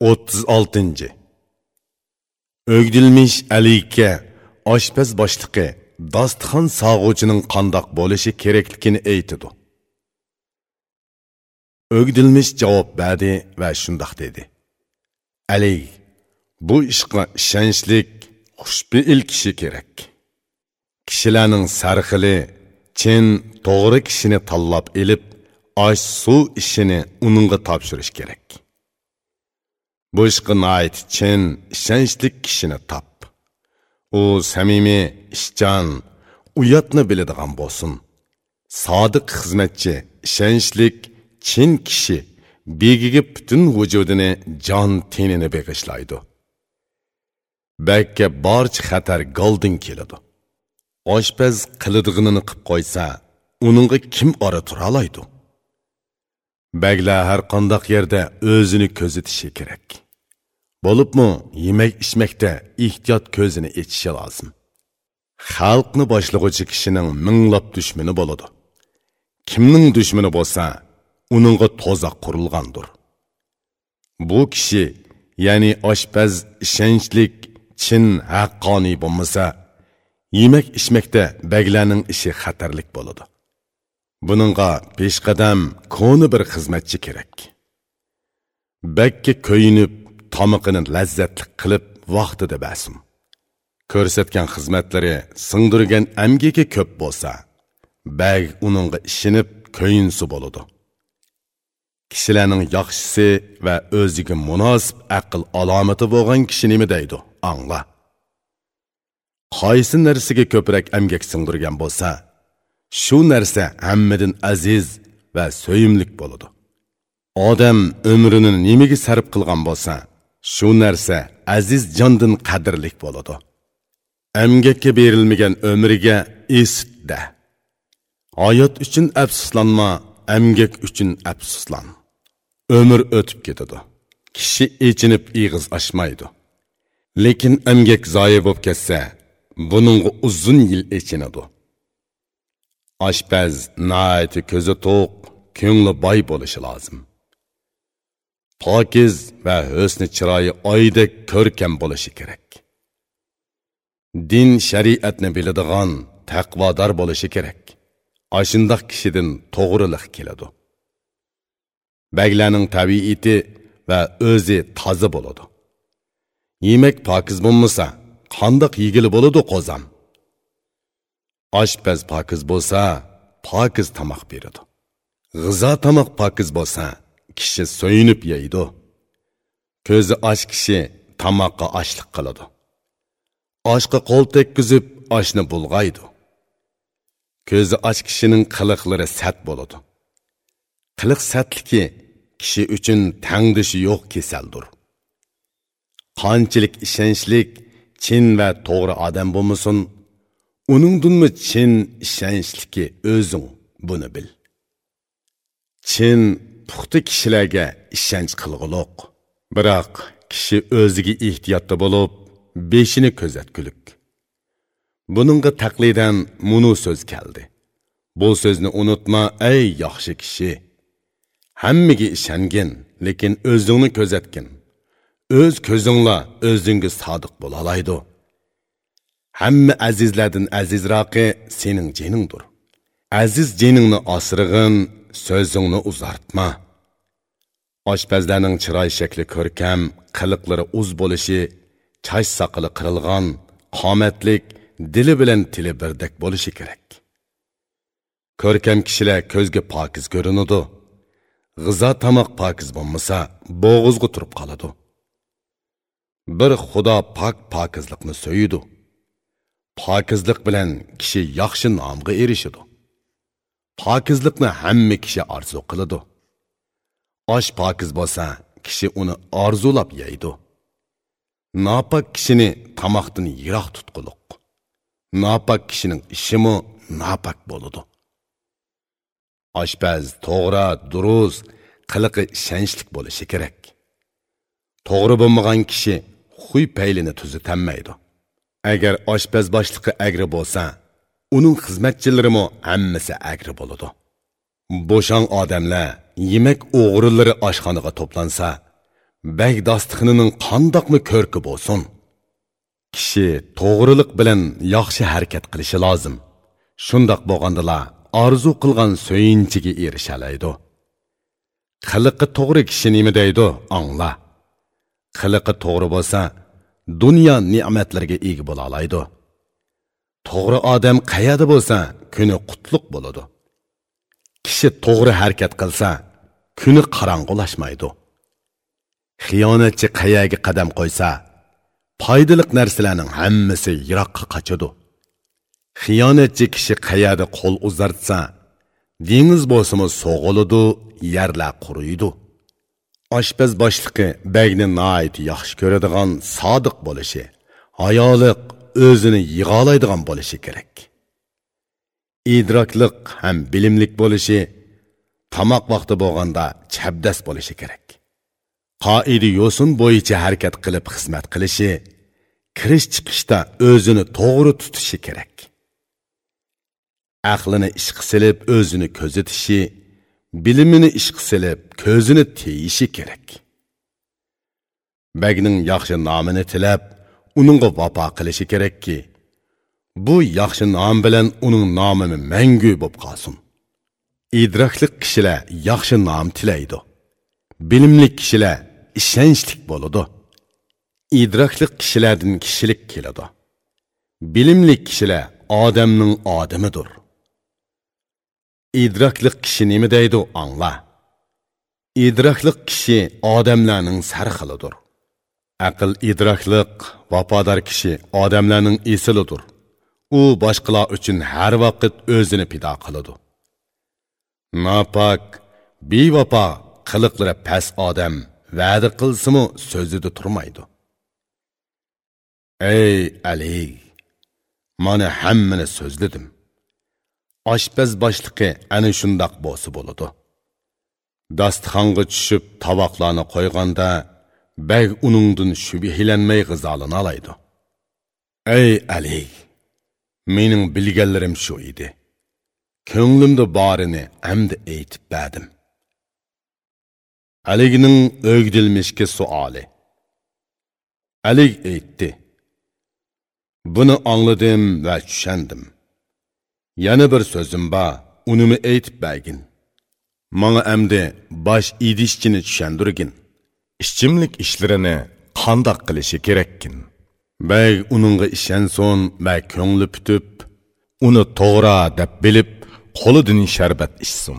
36. Ögdilmiş Alikka oshpaz boshlig'i dasturxon sog'uvchining qandoq bo'lishi kerakligini aytidi. Ögdilmiş javob berdi va shundoq dedi. Ali, bu ishga ishonchlik, xushbi'il kishi kerak. Kishilarning sarxili, chin, to'g'ri kishini tanlab elib, osh suv ishini uningga topshirish kerak. Bu айт nait chin, ishonchlik kishini top. U samimiy, ishchan, uyatni biladigan bo'lsin. Sodiq xizmatchi, ishonchlik, chin kishi begiga butun vujudini, jon tenini beg'ishlaydi. Bakka barcha xatar goldin keladi. Oshpaz qilidig'ini qilib qo'ysa, uningga kim ora tura oladi? Baglar har qandoq yerda o'zini ko'zitishi kerak. Bo'libmi, yemak ichmakda ehtiyot ko'zini echishi lozim. Xalqni boshlig'uvchi kishining minglab dushmani bo'ladi. Kimning dushmani bo'lsa, uningga to'zoq qurilgandir. Bu kishi, ya'ni oshpaz ishonchlik, chin, haqqoniy bo'lmasa, yemak ichmakda baglarning ishi xatarlik bo'ladi. Buningga peshqadam koni bir xizmatchi kerak. Bakka ko'yinib, tomiqini lazzatli qilib vaqtida basim. Ko'rsatgan xizmatlari singdirgan amgiki ko'p bo'lsa, bag uningga ishinib ko'yinsi bo'ladi. Kishilarning yaxshisi va o'ziga munosib aql alomati bo'lgan kishi nima deydi? Angla. Qaysi narsaga ko'proq amgak singdirgan bo'lsa, shu narsa hammadan aziz va so'yimlik bo'ladi. Odam umrini nimaga sarf qilgan bo'lsa, shu narsa aziz jondan qadrlik bo'ladi. Amgakka berilmagan umriga esitda. Hayot uchun afsuslanma, amgak uchun afsuslan. umr o'tib ketadi. Kishi echinib ig'iz ochmaydi. Lekin amgak zoya bo'lib ketsa, buning uzun yil echinadi. Oshpaz naati ko'zi to'q, ko'ngli boy bo'lishi lozim. Pokiz va husni chiroyi oydek ko'rkam bo'lishi kerak. Din shariatni biladigan, taqvodor bo'lishi kerak. Ashundoq kishidan to'g'riliq keladi. Baglarning tabiiti va o'zi toza bo'ladi. Yemak pokiz bo'lmasa, qandoq yegili bo'ladi qozam? Oshpaz pokiz bo'lsa, pokiz tomoq beradi. G'izo tomoq pokiz bo'lsa, kishi so'yinib yeydi. Ko'zi och kishi tomoqqa ochlik qiladi. Oshqa qo'l tekkizib, oshni bulg'aydi. Ko'zi och kishining qiliqlari sat bo'ladi. Qiliq satligi kishi uchun tangdishi yo'q kasaldir. Qanchalik ishonchlik, chin va to'g'ri odam bo'lmasin, uningdinmi chin ishonchliki o'zing buni bil. Chin puxta kishilarga ishonch qilg'uliq. Biroq kishi o'ziga ehtiyotda bo'lib, beshini ko'zatgulik. Buningga taqlidan munu so'z keldi. Bu so'zni unutma, ey yaxshi kishi. Hammaga ishongin, lekin o'zingni ko'zatgin. O'z ko'zingla o'zingga sodiq bo'la olaydi. Hamma azizlardan azizroqi sening jeningdir Aziz jeningni osirg'in, so'zingni uzartma. Oshpazlarning chiroy shakli ko'rkam, qiliqlari uz bo'lishi, chash soqili qirilgan, qomatlik, dili bilan tili birdek bo'lishi kerak. Ko'rkam kishilar ko'zga pokiz ko'rinadi. G'izo tomoq pokiz bo'lmasa, bo'g'izga turib qoladi. Bir Xudo pok pokizlikni so'yidi. Pokizlik bilan kishi yaxshi nomga erishadi. Pokizlikni hamma kishi orzu qiladi. Osh pokiz bo'lsa, kishi uni orzulab yeydi. Nopok kishini tomoqdan yiroq tutquliq. Nopok kishining ishimi nopok bo'ladi. Oshpaz to'g'ri, durust, qiliqi ishonchlik bo'lishi kerak. To'g'ri bo'lmagan kishi xuy paylini tuzitanmaydi. Agar oshpaz boshlig'i agri bo'lsa, uning xizmatchilarimi hammasi agri bo'ladi. Bo'shang odamlar, yemak o'g'rilari oshxonaga to'plansa, bag dastıxinining qandoqmi ko'rki bo'lsin. Kishi to'g'riliq bilan yaxshi harakat qilishi lozim. Shundoq bo'lgandila orzu qilgan so'yinchiga erishalaydi. Qiliqi to'g'ri kishi nima deydi angla. Qiliqi to'g'ri bo'lsa dunyo ne'matlariga ega bo'la oladi to'g'ri odam qayerda bo'lsa kuni qutluq bo'ladi. Kishi to'g'ri harakat qilsa kuni qorong'ulashmaydi xiyonatchi qayaga qadam qo'ysa foydali narsalarning hammasi yiroqqa qochadi. Xiyonatchi kishi qayerda qo'l uzartsa dengiz bo'lsimi so'g'ilidi yerlar quriydi. Oshpaz boshliqi bagni noit yaxshi ko'radigan sodiq bo'lishi hayoliq o'zini yig'olaydigan bo'lishi kerak. Idrokliq ham bilimlik bo'lishi tomoq vaqti bo'lganda chabdas bo'lishi kerak. Qoida yo'sin bo'yicha harakat qilib xizmat qilishi kirish chiqishda o'zini to'g'ri tutishi kerak. Aqlini ishqa silib o'zini ko'zitishi bilimini ishqa silib ko'zini teyishi kerak bagning yaxshi nomini tilab uningga vafo qilishi kerakki bu yaxshi nom bilan uning nomini mangu bo'lib qolsin idrokli kishilar yaxshi nom tilaydi bilimli kishilar ishonchlik bo'ladi idrokli kishilardan kishilik keladi bilimli kishilar odamning odamidir idrokli kishi nima deydi angla idrokli kishi odamlarning sarxilidir aql idrokliq vafodor kishi odamlarning esilidir. U boshqalar uchun har vaqt o'zini pido qiladi. Nopok bevafo qiliqlari past odam va'da qilsimu so'zida turmaydi. Ey ali mana hammani so'zladim. Oshpaz boshliqi ana shundoq bo'lsa bo'ladi. Dasturxonga tushib tovoqlarni qo'yganda bag uningdan shubhilanmay g'izolini olaydi. Ey ali mening bilganlarim shu edi. Ko'nglimda borini amdi aytib berdim. Aligining o'gdilmishki suoli. Alik aytdi buni angladim va tushandim. Yana bir so'zim bor unimi aytib bergin. Manga amdi bosh idishchini tushundirgin. Ishchimlik ishlarini qandoq qilishi kerakkin? Bag uningga ishonsin va ko'ngli putib uni to'g'ri deb bilib qo'lidan sharbat ichsin